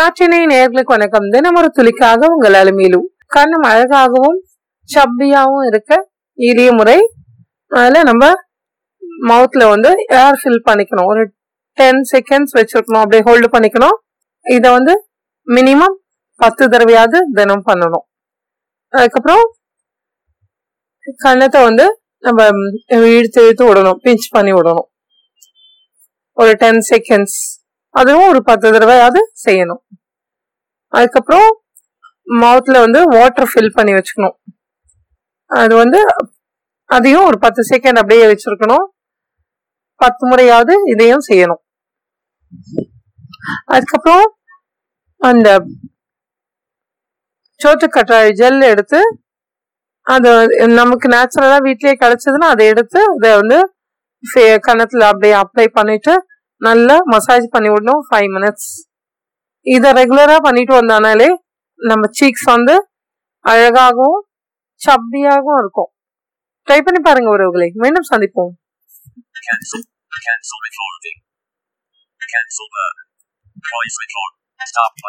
நாட்டினை நேர்களுக்கு வணக்கம். தினம் ஒரு துளிக்காக உங்கள் அலுமையிலும் கண்ணும் அழகாகவும் சப்பியாவும் இருக்க எளிய முறை. அதில் நம்ம மவுத்ல வந்து ஏர் ஃபில் பண்ணிக்கணும். ஒரு டென் செகண்ட்ஸ் வச்சிருக்கணும். அப்படியே ஹோல்டு பண்ணிக்கணும். இதை வந்து மினிமம் பத்து தடவையாவது தினம் பண்ணணும். அதுக்கப்புறம் கண்ணத்தை வந்து நம்ம இழுத்து இழுத்து விடணும். பிஞ்ச் பண்ணி விடணும். ஒரு டென் செகண்ட்ஸ் அதுவும் ஒரு பத்து தடவையாவது செய்யணும். அதுக்கப்புறம் மவுத்தில் வந்து வாட்டர் ஃபில் பண்ணி வச்சுக்கணும். அது வந்து அதையும் ஒரு பத்து செகண்ட் அப்படியே வச்சுருக்கணும். பத்து முறையாவது இதையும் செய்யணும். அதுக்கப்புறம் அந்த சோத்து ஜெல் எடுத்து அது நமக்கு நேச்சுரலாக வீட்லயே கிடச்சதுன்னா அதை எடுத்து அதை வந்து ஃபே- அப்படியே அப்ளை பண்ணிட்டு நல்லா மசாஜ் பண்ணி விடணும் ஃபைவ் மினிட்ஸ் இதை ரெகுலராக பண்ணிட்டு வந்தானாலே நம்ம சீக்ஸ் வந்து அழகாகவும் சப்பியாகவும் இருக்கும் ட்ரை பண்ணி பாருங்க உறவுகளை மீண்டும் சந்திப்போம் Cancel. Cancel recording. Cancel burn. voice record. Stop. Uh,